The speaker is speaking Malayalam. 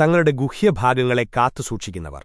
തങ്ങളുടെ ഗുഹ്യഭാഗങ്ങളെ കാത്തുസൂക്ഷിക്കുന്നവർ.